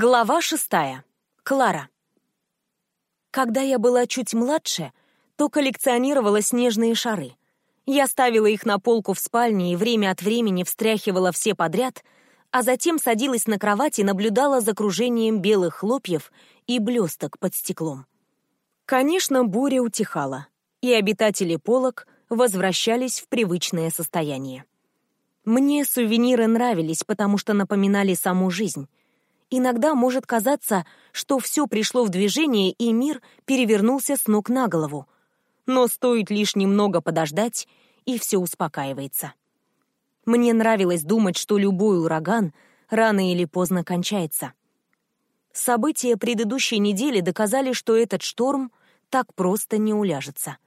Глава шестая. Клара. Когда я была чуть младше, то коллекционировала снежные шары. Я ставила их на полку в спальне и время от времени встряхивала все подряд, а затем садилась на кровать и наблюдала за кружением белых хлопьев и блесток под стеклом. Конечно, буря утихала, и обитатели полок возвращались в привычное состояние. Мне сувениры нравились, потому что напоминали саму жизнь, Иногда может казаться, что все пришло в движение и мир перевернулся с ног на голову. Но стоит лишь немного подождать, и все успокаивается. Мне нравилось думать, что любой ураган рано или поздно кончается. События предыдущей недели доказали, что этот шторм так просто не уляжется.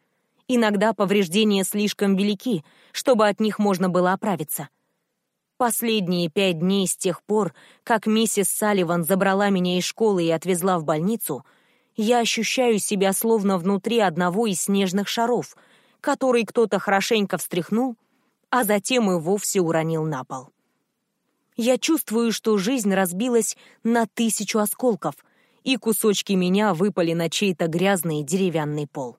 Иногда повреждения слишком велики, чтобы от них можно было оправиться — Последние пять дней с тех пор, как миссис Салливан забрала меня из школы и отвезла в больницу, я ощущаю себя словно внутри одного из снежных шаров, который кто-то хорошенько встряхнул, а затем и вовсе уронил на пол. Я чувствую, что жизнь разбилась на тысячу осколков, и кусочки меня выпали на чей-то грязный деревянный пол.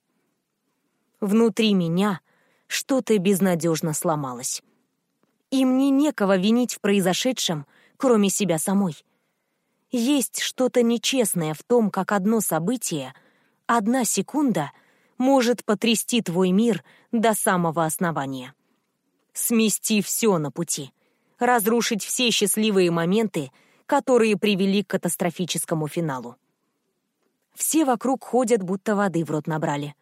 Внутри меня что-то безнадежно сломалось и мне некого винить в произошедшем, кроме себя самой. Есть что-то нечестное в том, как одно событие, одна секунда может потрясти твой мир до самого основания. Смести все на пути, разрушить все счастливые моменты, которые привели к катастрофическому финалу. Все вокруг ходят, будто воды в рот набрали.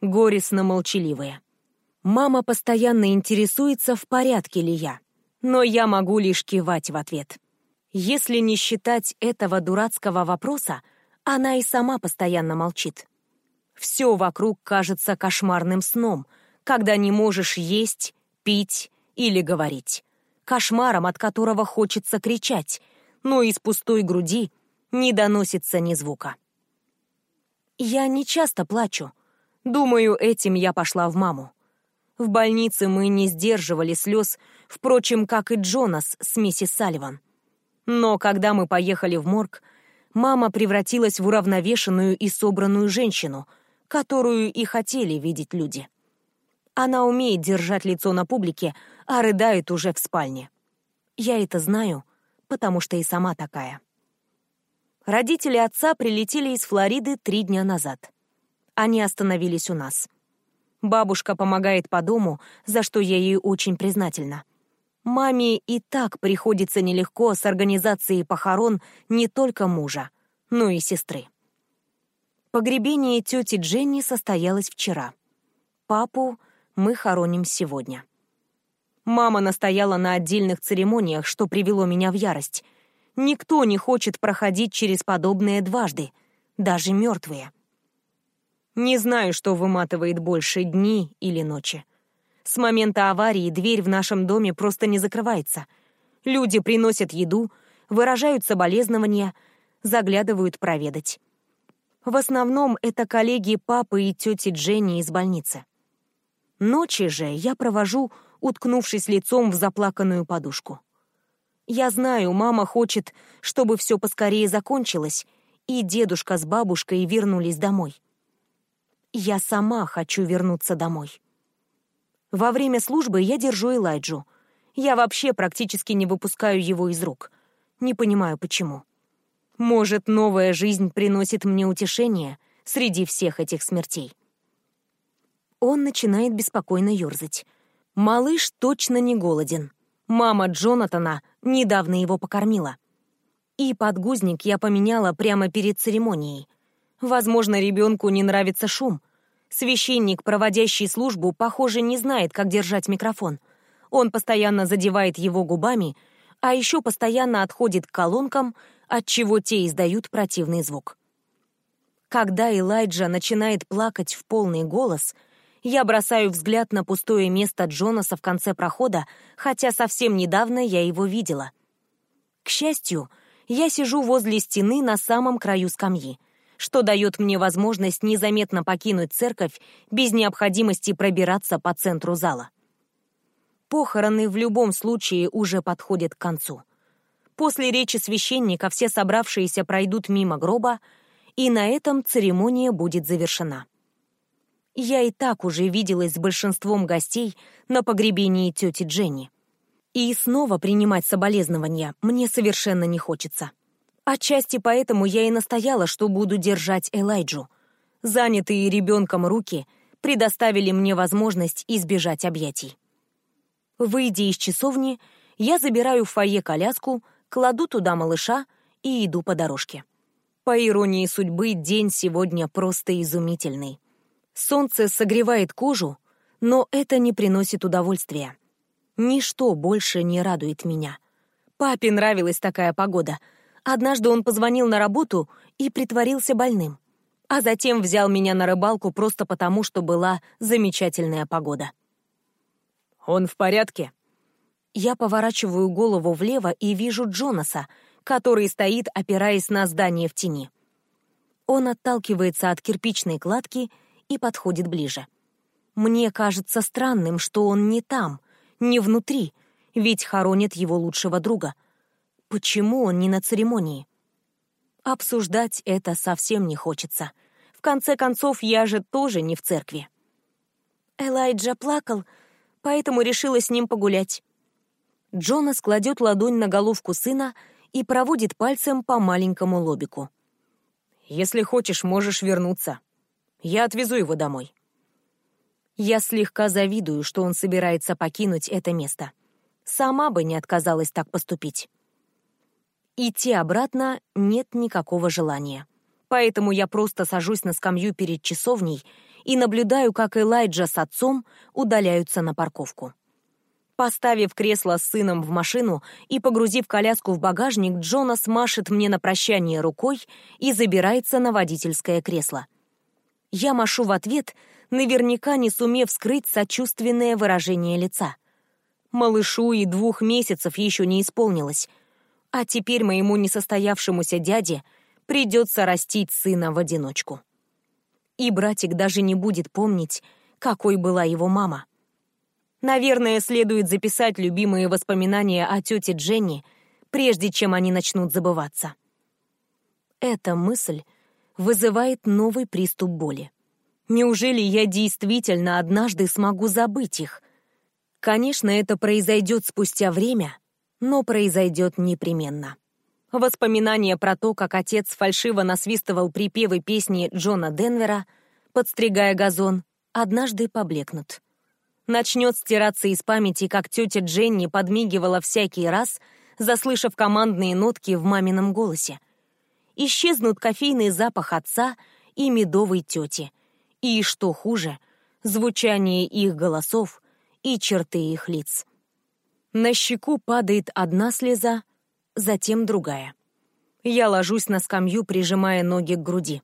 Горестно молчаливые. Мама постоянно интересуется, в порядке ли я. Но я могу лишь кивать в ответ. Если не считать этого дурацкого вопроса, она и сама постоянно молчит. Все вокруг кажется кошмарным сном, когда не можешь есть, пить или говорить. Кошмаром, от которого хочется кричать, но из пустой груди не доносится ни звука. Я не часто плачу. Думаю, этим я пошла в маму. В больнице мы не сдерживали слез, впрочем, как и Джонас с миссис Салливан. Но когда мы поехали в морг, мама превратилась в уравновешенную и собранную женщину, которую и хотели видеть люди. Она умеет держать лицо на публике, а рыдает уже в спальне. Я это знаю, потому что и сама такая. Родители отца прилетели из Флориды три дня назад. Они остановились у нас — Бабушка помогает по дому, за что я ей очень признательна. Маме и так приходится нелегко с организацией похорон не только мужа, но и сестры. Погребение тети Дженни состоялось вчера. Папу мы хороним сегодня. Мама настояла на отдельных церемониях, что привело меня в ярость. Никто не хочет проходить через подобное дважды, даже мертвые. Не знаю, что выматывает больше, дни или ночи. С момента аварии дверь в нашем доме просто не закрывается. Люди приносят еду, выражают соболезнования, заглядывают проведать. В основном это коллеги папы и тети Дженни из больницы. Ночи же я провожу, уткнувшись лицом в заплаканную подушку. Я знаю, мама хочет, чтобы все поскорее закончилось, и дедушка с бабушкой вернулись домой. Я сама хочу вернуться домой. Во время службы я держу Элайджу. Я вообще практически не выпускаю его из рук. Не понимаю, почему. Может, новая жизнь приносит мне утешение среди всех этих смертей. Он начинает беспокойно ёрзать. Малыш точно не голоден. Мама Джонатана недавно его покормила. И подгузник я поменяла прямо перед церемонией — Возможно, ребенку не нравится шум. Священник, проводящий службу, похоже, не знает, как держать микрофон. Он постоянно задевает его губами, а еще постоянно отходит к колонкам, отчего те издают противный звук. Когда Элайджа начинает плакать в полный голос, я бросаю взгляд на пустое место Джонаса в конце прохода, хотя совсем недавно я его видела. К счастью, я сижу возле стены на самом краю скамьи — что дает мне возможность незаметно покинуть церковь без необходимости пробираться по центру зала. Похороны в любом случае уже подходят к концу. После речи священника все собравшиеся пройдут мимо гроба, и на этом церемония будет завершена. Я и так уже виделась с большинством гостей на погребении тети Дженни. И снова принимать соболезнования мне совершенно не хочется. Отчасти поэтому я и настояла, что буду держать Элайджу. Занятые ребенком руки предоставили мне возможность избежать объятий. Выйдя из часовни, я забираю в фойе коляску, кладу туда малыша и иду по дорожке. По иронии судьбы, день сегодня просто изумительный. Солнце согревает кожу, но это не приносит удовольствия. Ничто больше не радует меня. Папе нравилась такая погода. Однажды он позвонил на работу и притворился больным. А затем взял меня на рыбалку просто потому, что была замечательная погода. «Он в порядке?» Я поворачиваю голову влево и вижу Джонаса, который стоит, опираясь на здание в тени. Он отталкивается от кирпичной кладки и подходит ближе. Мне кажется странным, что он не там, не внутри, ведь хоронит его лучшего друга. Почему он не на церемонии? Обсуждать это совсем не хочется. В конце концов, я же тоже не в церкви. Элайджа плакал, поэтому решила с ним погулять. Джонас кладет ладонь на головку сына и проводит пальцем по маленькому лобику. «Если хочешь, можешь вернуться. Я отвезу его домой». Я слегка завидую, что он собирается покинуть это место. Сама бы не отказалась так поступить. Идти обратно нет никакого желания. Поэтому я просто сажусь на скамью перед часовней и наблюдаю, как Элайджа с отцом удаляются на парковку. Поставив кресло с сыном в машину и погрузив коляску в багажник, Джонас машет мне на прощание рукой и забирается на водительское кресло. Я машу в ответ, наверняка не сумев скрыть сочувственное выражение лица. Малышу и двух месяцев еще не исполнилось, а теперь моему несостоявшемуся дяде придется растить сына в одиночку. И братик даже не будет помнить, какой была его мама. Наверное, следует записать любимые воспоминания о тете Дженни, прежде чем они начнут забываться. Эта мысль вызывает новый приступ боли. Неужели я действительно однажды смогу забыть их? Конечно, это произойдет спустя время, но произойдет непременно. Воспоминания про то, как отец фальшиво насвистывал припевы песни Джона Денвера, подстригая газон, однажды поблекнут. Начнет стираться из памяти, как тетя Дженни подмигивала всякий раз, заслышав командные нотки в мамином голосе — исчезнут кофейный запах отца и медовой тети. И, что хуже, звучание их голосов и черты их лиц. На щеку падает одна слеза, затем другая. Я ложусь на скамью, прижимая ноги к груди.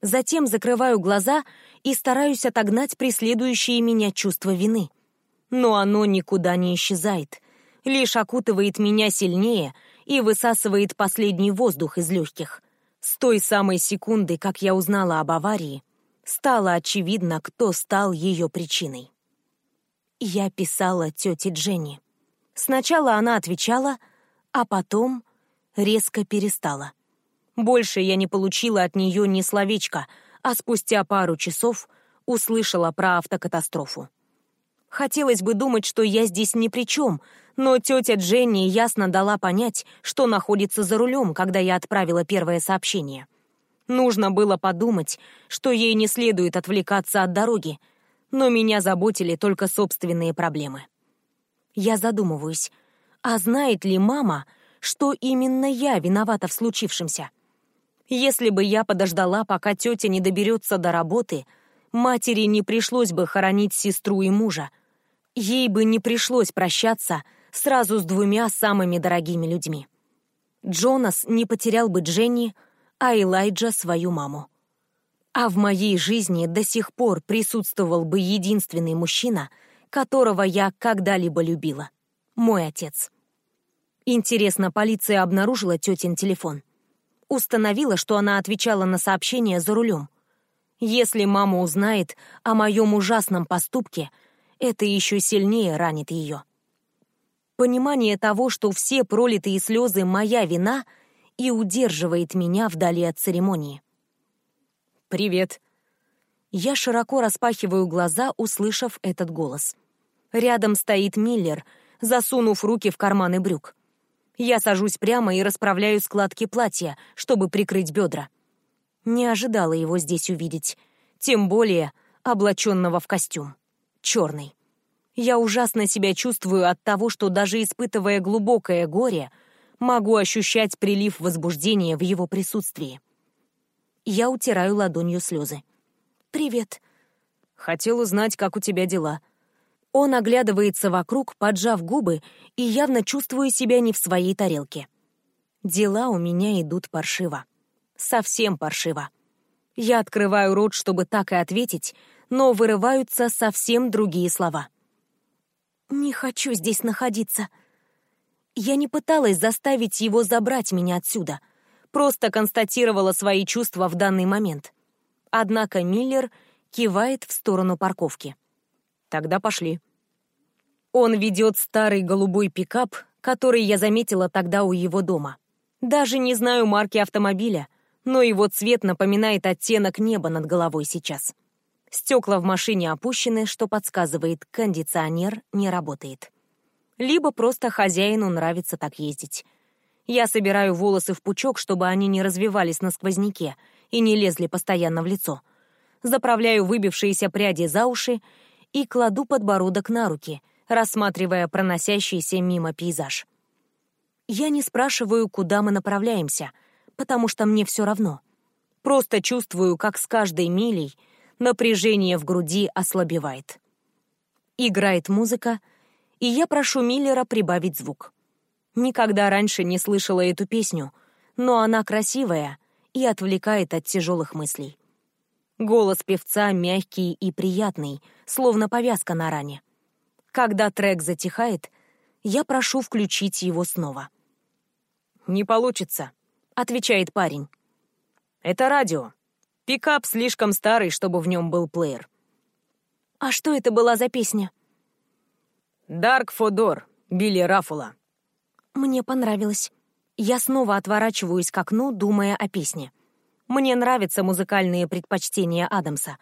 Затем закрываю глаза и стараюсь отогнать преследующее меня чувство вины. Но оно никуда не исчезает, лишь окутывает меня сильнее и высасывает последний воздух из легких. С той самой секунды, как я узнала об аварии, стало очевидно, кто стал ее причиной. Я писала тете Дженни. Сначала она отвечала, а потом резко перестала. Больше я не получила от нее ни словечка, а спустя пару часов услышала про автокатастрофу. Хотелось бы думать, что я здесь ни при чем, но тетя Дженни ясно дала понять, что находится за рулем, когда я отправила первое сообщение. Нужно было подумать, что ей не следует отвлекаться от дороги, но меня заботили только собственные проблемы. Я задумываюсь, а знает ли мама, что именно я виновата в случившемся? Если бы я подождала, пока тетя не доберется до работы, матери не пришлось бы хоронить сестру и мужа. Ей бы не пришлось прощаться сразу с двумя самыми дорогими людьми. Джонас не потерял бы Дженни, а Элайджа — свою маму. А в моей жизни до сих пор присутствовал бы единственный мужчина, которого я когда-либо любила — мой отец. Интересно, полиция обнаружила тетин телефон. Установила, что она отвечала на сообщения за рулем. Если мама узнает о моем ужасном поступке, это еще сильнее ранит ее. Понимание того, что все пролитые слезы — моя вина, и удерживает меня вдали от церемонии. «Привет». Я широко распахиваю глаза, услышав этот голос. Рядом стоит Миллер, засунув руки в карманы брюк. Я сажусь прямо и расправляю складки платья, чтобы прикрыть бедра. Не ожидала его здесь увидеть. Тем более облаченного в костюм. Черный. Я ужасно себя чувствую от того, что даже испытывая глубокое горе, могу ощущать прилив возбуждения в его присутствии. Я утираю ладонью слезы. «Привет». «Хотел узнать, как у тебя дела». Он оглядывается вокруг, поджав губы, и явно чувствую себя не в своей тарелке. Дела у меня идут паршиво. Совсем паршиво. Я открываю рот, чтобы так и ответить, но вырываются совсем другие слова. «Не хочу здесь находиться». Я не пыталась заставить его забрать меня отсюда, просто констатировала свои чувства в данный момент. Однако Миллер кивает в сторону парковки. «Тогда пошли». Он ведет старый голубой пикап, который я заметила тогда у его дома. Даже не знаю марки автомобиля, но его цвет напоминает оттенок неба над головой сейчас. Стекла в машине опущены, что подсказывает, кондиционер не работает. Либо просто хозяину нравится так ездить. Я собираю волосы в пучок, чтобы они не развивались на сквозняке и не лезли постоянно в лицо. Заправляю выбившиеся пряди за уши и кладу подбородок на руки — рассматривая проносящийся мимо пейзаж. Я не спрашиваю, куда мы направляемся, потому что мне все равно. Просто чувствую, как с каждой милей напряжение в груди ослабевает. Играет музыка, и я прошу Миллера прибавить звук. Никогда раньше не слышала эту песню, но она красивая и отвлекает от тяжелых мыслей. Голос певца мягкий и приятный, словно повязка на ране. Когда трек затихает, я прошу включить его снова. «Не получится», — отвечает парень. «Это радио. Пикап слишком старый, чтобы в нем был плеер». «А что это была за песня?» «Дарк Фодор» Билли Раффула. Мне понравилось. Я снова отворачиваюсь к окну, думая о песне. Мне нравятся музыкальные предпочтения Адамса.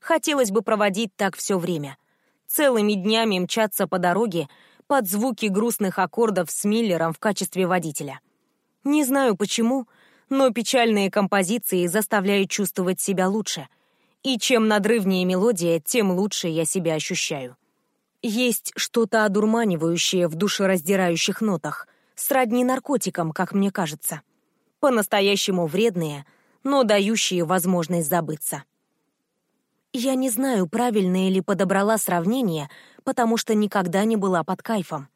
Хотелось бы проводить так все время целыми днями мчаться по дороге под звуки грустных аккордов с Миллером в качестве водителя. Не знаю почему, но печальные композиции заставляют чувствовать себя лучше. И чем надрывнее мелодия, тем лучше я себя ощущаю. Есть что-то одурманивающее в душераздирающих нотах, сродни наркотикам, как мне кажется. По-настоящему вредные, но дающие возможность забыться. Я не знаю, правильно ли подобрала сравнение, потому что никогда не была под кайфом.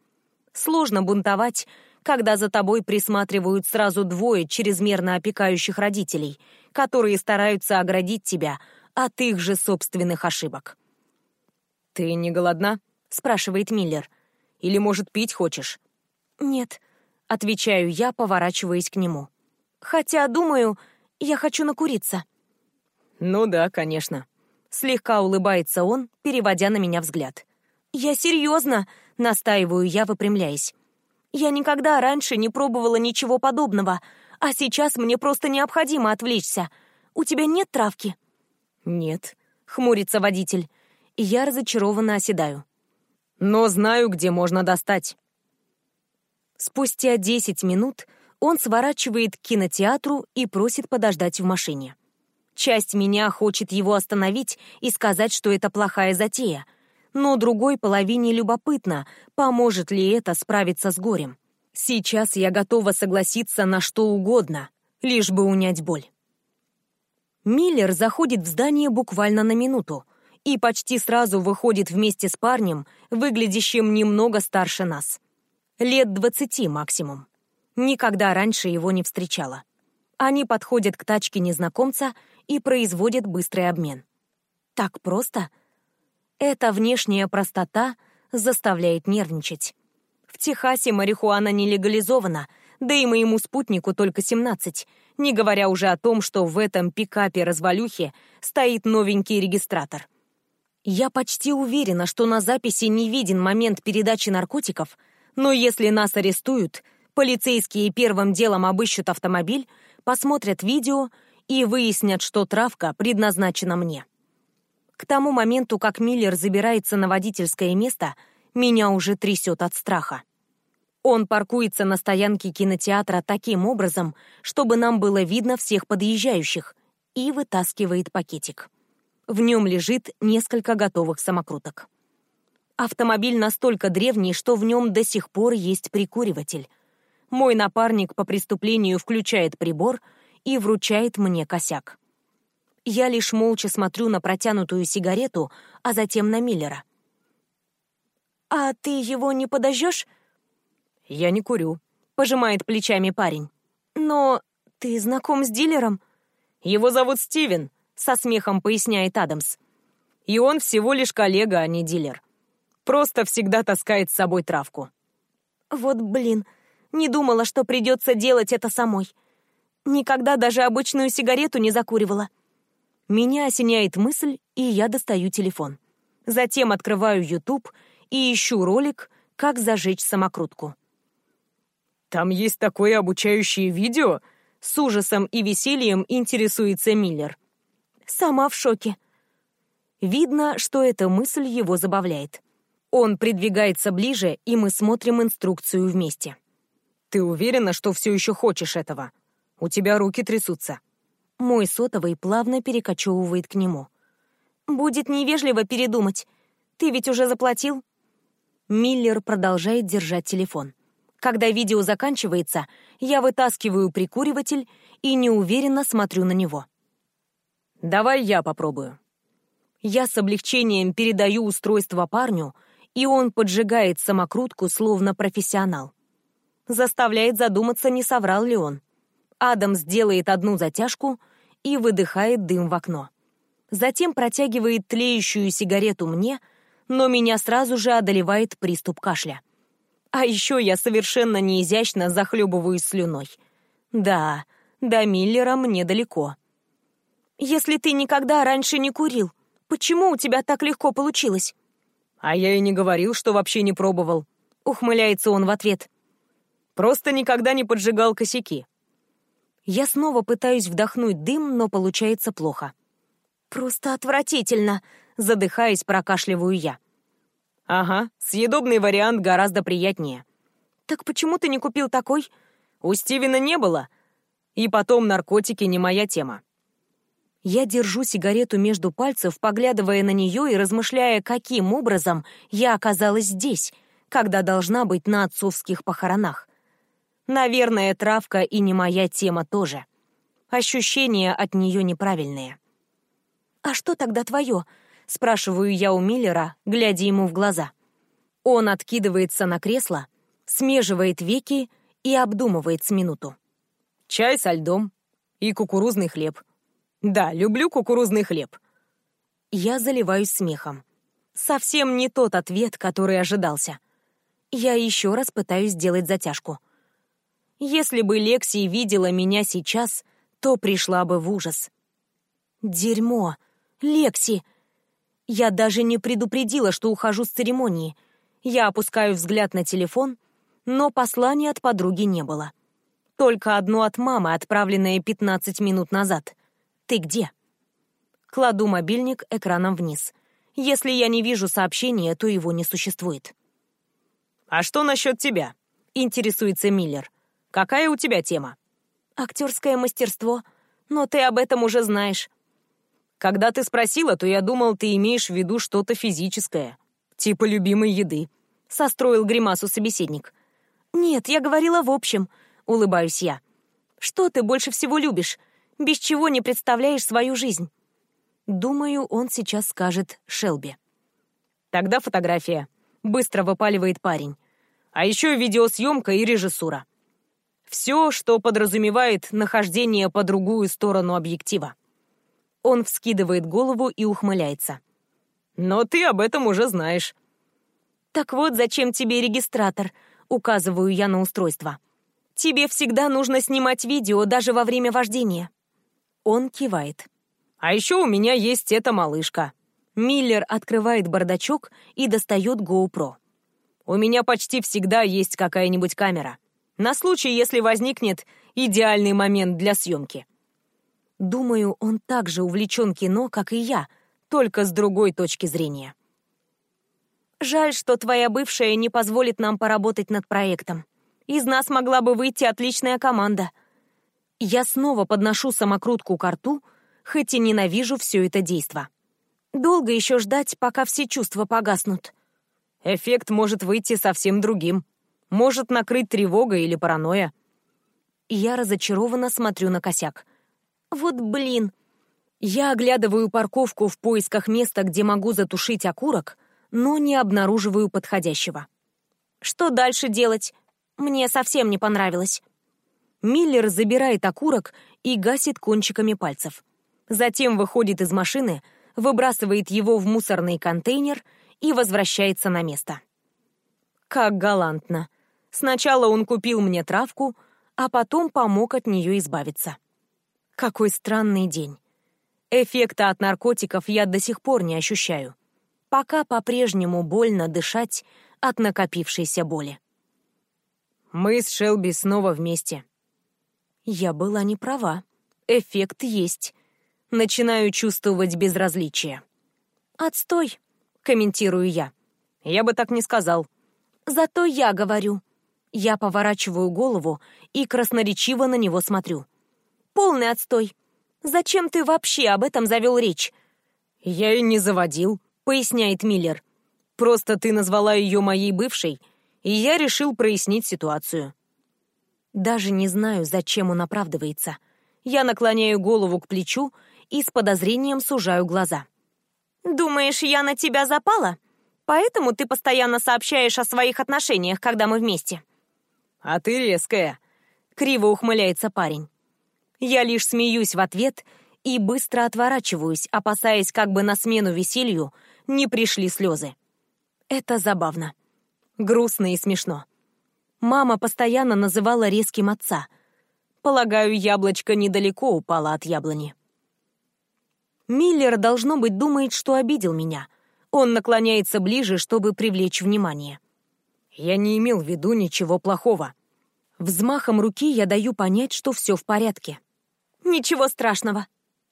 Сложно бунтовать, когда за тобой присматривают сразу двое чрезмерно опекающих родителей, которые стараются оградить тебя от их же собственных ошибок. «Ты не голодна?» — спрашивает Миллер. «Или, может, пить хочешь?» «Нет», — отвечаю я, поворачиваясь к нему. «Хотя, думаю, я хочу накуриться». «Ну да, конечно», Слегка улыбается он, переводя на меня взгляд. «Я серьезно!» — настаиваю я, выпрямляясь. «Я никогда раньше не пробовала ничего подобного, а сейчас мне просто необходимо отвлечься. У тебя нет травки?» «Нет», — хмурится водитель. Я разочарованно оседаю. «Но знаю, где можно достать». Спустя десять минут он сворачивает к кинотеатру и просит подождать в машине. Часть меня хочет его остановить и сказать, что это плохая затея. Но другой половине любопытно, поможет ли это справиться с горем. Сейчас я готова согласиться на что угодно, лишь бы унять боль. Миллер заходит в здание буквально на минуту и почти сразу выходит вместе с парнем, выглядящим немного старше нас. Лет двадцати максимум. Никогда раньше его не встречала. Они подходят к тачке незнакомца и производят быстрый обмен. Так просто? Эта внешняя простота заставляет нервничать. В Техасе марихуана не легализована, да и моему спутнику только 17, не говоря уже о том, что в этом пикапе-развалюхе стоит новенький регистратор. Я почти уверена, что на записи не виден момент передачи наркотиков, Но если нас арестуют, полицейские первым делом обыщут автомобиль, посмотрят видео и выяснят, что травка предназначена мне. К тому моменту, как Миллер забирается на водительское место, меня уже трясет от страха. Он паркуется на стоянке кинотеатра таким образом, чтобы нам было видно всех подъезжающих, и вытаскивает пакетик. В нем лежит несколько готовых самокруток. Автомобиль настолько древний, что в нем до сих пор есть прикуриватель. Мой напарник по преступлению включает прибор и вручает мне косяк. Я лишь молча смотрю на протянутую сигарету, а затем на Миллера. «А ты его не подожжешь?» «Я не курю», — пожимает плечами парень. «Но ты знаком с дилером?» «Его зовут Стивен», — со смехом поясняет Адамс. «И он всего лишь коллега, а не дилер. Просто всегда таскает с собой травку». «Вот блин, не думала, что придется делать это самой. Никогда даже обычную сигарету не закуривала». Меня осеняет мысль, и я достаю телефон. Затем открываю YouTube и ищу ролик «Как зажечь самокрутку». «Там есть такое обучающее видео?» С ужасом и весельем интересуется Миллер. «Сама в шоке». Видно, что эта мысль его забавляет. Он придвигается ближе, и мы смотрим инструкцию вместе. «Ты уверена, что все еще хочешь этого? У тебя руки трясутся». Мой сотовый плавно перекочевывает к нему. «Будет невежливо передумать. Ты ведь уже заплатил?» Миллер продолжает держать телефон. Когда видео заканчивается, я вытаскиваю прикуриватель и неуверенно смотрю на него. «Давай я попробую». Я с облегчением передаю устройство парню, и он поджигает самокрутку, словно профессионал. Заставляет задуматься, не соврал ли он. Адам сделает одну затяжку и выдыхает дым в окно. Затем протягивает тлеющую сигарету мне, но меня сразу же одолевает приступ кашля. А еще я совершенно неизящно захлебываюсь слюной. Да, до Миллера мне далеко. «Если ты никогда раньше не курил, почему у тебя так легко получилось?» «А я и не говорил, что вообще не пробовал», — ухмыляется он в ответ. «Просто никогда не поджигал косяки. Я снова пытаюсь вдохнуть дым, но получается плохо. «Просто отвратительно!» — задыхаясь, прокашливаю я. «Ага, съедобный вариант гораздо приятнее». «Так почему ты не купил такой?» «У Стивена не было. И потом наркотики не моя тема». Я держу сигарету между пальцев, поглядывая на нее и размышляя, каким образом я оказалась здесь, когда должна быть на отцовских похоронах. Наверное, травка и не моя тема тоже. Ощущения от нее неправильные. «А что тогда твое?» — спрашиваю я у Миллера, глядя ему в глаза. Он откидывается на кресло, смеживает веки и обдумывает с минуту. «Чай со льдом и кукурузный хлеб. Да, люблю кукурузный хлеб». Я заливаюсь смехом. Совсем не тот ответ, который ожидался. Я еще раз пытаюсь сделать затяжку — если бы Лекси видела меня сейчас, то пришла бы в ужас. Дерьмо! Лекси! Я даже не предупредила, что ухожу с церемонии. Я опускаю взгляд на телефон, но послания от подруги не было. Только одно от мамы, отправленное 15 минут назад. «Ты где?» Кладу мобильник экраном вниз. Если я не вижу сообщения, то его не существует. «А что насчет тебя?» — интересуется Миллер. Какая у тебя тема? Актерское мастерство. Но ты об этом уже знаешь. Когда ты спросила, то я думал, ты имеешь в виду что-то физическое. Типа любимой еды. Состроил гримасу собеседник. Нет, я говорила в общем. Улыбаюсь я. Что ты больше всего любишь? Без чего не представляешь свою жизнь? Думаю, он сейчас скажет Шелби. Тогда фотография. Быстро выпаливает парень. А еще видеосъемка и режиссура. Все, что подразумевает нахождение по другую сторону объектива. Он вскидывает голову и ухмыляется. «Но ты об этом уже знаешь». «Так вот, зачем тебе регистратор?» — указываю я на устройство. «Тебе всегда нужно снимать видео даже во время вождения». Он кивает. «А еще у меня есть эта малышка». Миллер открывает бардачок и достает GoPro. У меня почти всегда есть какая-нибудь камера. На случай, если возникнет идеальный момент для съемки. Думаю, он так же увлечен кино, как и я, только с другой точки зрения. Жаль, что твоя бывшая не позволит нам поработать над проектом. Из нас могла бы выйти отличная команда. Я снова подношу самокрутку к рту, хоть и ненавижу все это действо. Долго еще ждать, пока все чувства погаснут. Эффект может выйти совсем другим. Может накрыть тревога или паранойя. Я разочарованно смотрю на косяк. Вот блин. Я оглядываю парковку в поисках места, где могу затушить окурок, но не обнаруживаю подходящего. Что дальше делать? Мне совсем не понравилось. Миллер забирает окурок и гасит кончиками пальцев. Затем выходит из машины, выбрасывает его в мусорный контейнер и возвращается на место. Как галантно. Сначала он купил мне травку, а потом помог от нее избавиться. Какой странный день. Эффекта от наркотиков я до сих пор не ощущаю. Пока по-прежнему больно дышать от накопившейся боли. Мы с Шелби снова вместе. Я была не права. Эффект есть. Начинаю чувствовать безразличие. «Отстой», — комментирую я. «Я бы так не сказал». «Зато я говорю». Я поворачиваю голову и красноречиво на него смотрю. «Полный отстой. Зачем ты вообще об этом завел речь?» «Я и не заводил», — поясняет Миллер. «Просто ты назвала ее моей бывшей, и я решил прояснить ситуацию». Даже не знаю, зачем он оправдывается. Я наклоняю голову к плечу и с подозрением сужаю глаза. «Думаешь, я на тебя запала? Поэтому ты постоянно сообщаешь о своих отношениях, когда мы вместе?» «А ты резкая», — криво ухмыляется парень. Я лишь смеюсь в ответ и быстро отворачиваюсь, опасаясь, как бы на смену веселью не пришли слезы. Это забавно. Грустно и смешно. Мама постоянно называла резким отца. Полагаю, яблочко недалеко упало от яблони. Миллер, должно быть, думает, что обидел меня. Он наклоняется ближе, чтобы привлечь внимание. Я не имел в виду ничего плохого. Взмахом руки я даю понять, что все в порядке. Ничего страшного.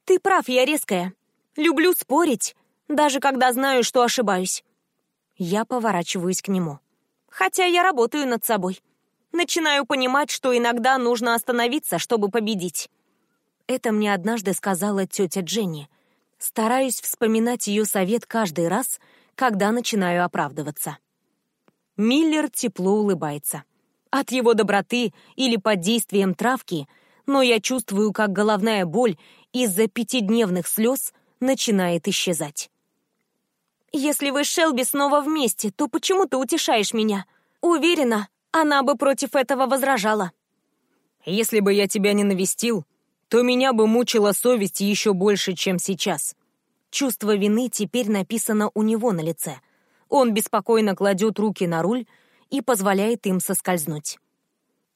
Ты прав, я резкая. Люблю спорить, даже когда знаю, что ошибаюсь. Я поворачиваюсь к нему. Хотя я работаю над собой. Начинаю понимать, что иногда нужно остановиться, чтобы победить. Это мне однажды сказала тетя Дженни — Стараюсь вспоминать ее совет каждый раз, когда начинаю оправдываться. Миллер тепло улыбается. От его доброты или под действием травки, но я чувствую, как головная боль из-за пятидневных слез начинает исчезать. «Если вы с Шелби снова вместе, то почему ты утешаешь меня? Уверена, она бы против этого возражала». «Если бы я тебя не навестил, то меня бы мучила совесть еще больше, чем сейчас. Чувство вины теперь написано у него на лице. Он беспокойно кладет руки на руль и позволяет им соскользнуть.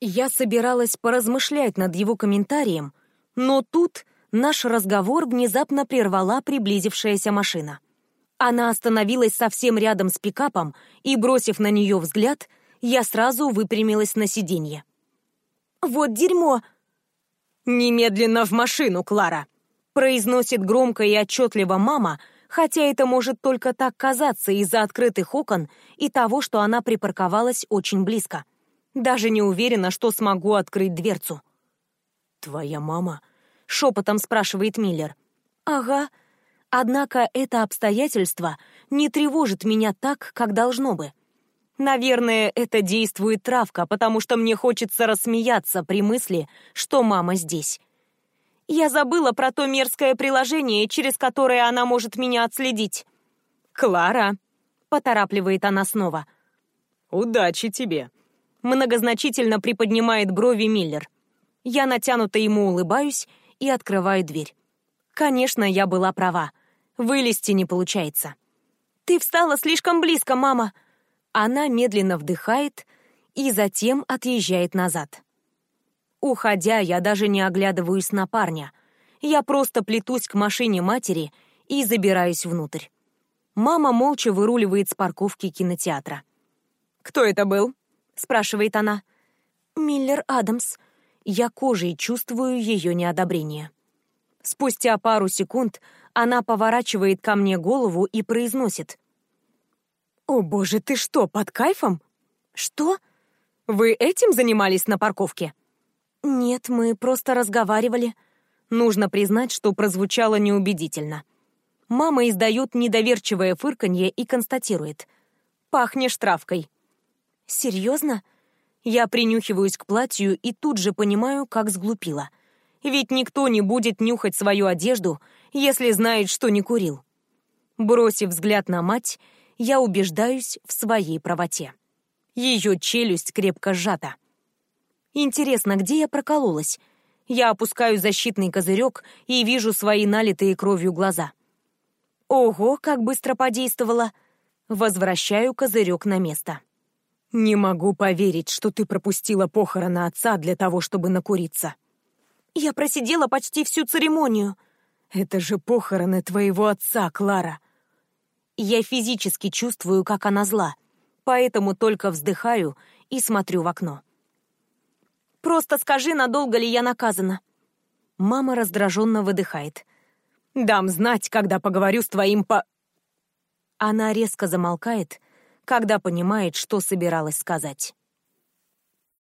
Я собиралась поразмышлять над его комментарием, но тут наш разговор внезапно прервала приблизившаяся машина. Она остановилась совсем рядом с пикапом, и, бросив на нее взгляд, я сразу выпрямилась на сиденье. «Вот дерьмо!» «Немедленно в машину, Клара!» произносит громко и отчетливо мама, хотя это может только так казаться из-за открытых окон и того, что она припарковалась очень близко. Даже не уверена, что смогу открыть дверцу. «Твоя мама?» — шепотом спрашивает Миллер. «Ага. Однако это обстоятельство не тревожит меня так, как должно бы. Наверное, это действует травка, потому что мне хочется рассмеяться при мысли, что мама здесь. Я забыла про то мерзкое приложение, через которое она может меня отследить. «Клара!» — поторапливает она снова. «Удачи тебе!» Многозначительно приподнимает брови Миллер. Я натянуто ему улыбаюсь и открываю дверь. Конечно, я была права. Вылезти не получается. «Ты встала слишком близко, мама!» Она медленно вдыхает и затем отъезжает назад. Уходя, я даже не оглядываюсь на парня. Я просто плетусь к машине матери и забираюсь внутрь. Мама молча выруливает с парковки кинотеатра. «Кто это был?» — спрашивает она. «Миллер Адамс». Я кожей чувствую ее неодобрение. Спустя пару секунд она поворачивает ко мне голову и произносит. «О боже, ты что, под кайфом?» «Что?» «Вы этим занимались на парковке?» «Нет, мы просто разговаривали». Нужно признать, что прозвучало неубедительно. Мама издает недоверчивое фырканье и констатирует. «Пахнешь травкой». «Серьезно?» Я принюхиваюсь к платью и тут же понимаю, как сглупила. Ведь никто не будет нюхать свою одежду, если знает, что не курил. Бросив взгляд на мать, я убеждаюсь в своей правоте. Ее челюсть крепко сжата. Интересно, где я прокололась? Я опускаю защитный козырек и вижу свои налитые кровью глаза. Ого, как быстро подействовало! Возвращаю козырек на место. Не могу поверить, что ты пропустила похороны отца для того, чтобы накуриться. Я просидела почти всю церемонию. Это же похороны твоего отца, Клара. Я физически чувствую, как она зла, поэтому только вздыхаю и смотрю в окно. Просто скажи, надолго ли я наказана. Мама раздраженно выдыхает. Дам знать, когда поговорю с твоим по... Она резко замолкает, когда понимает, что собиралась сказать.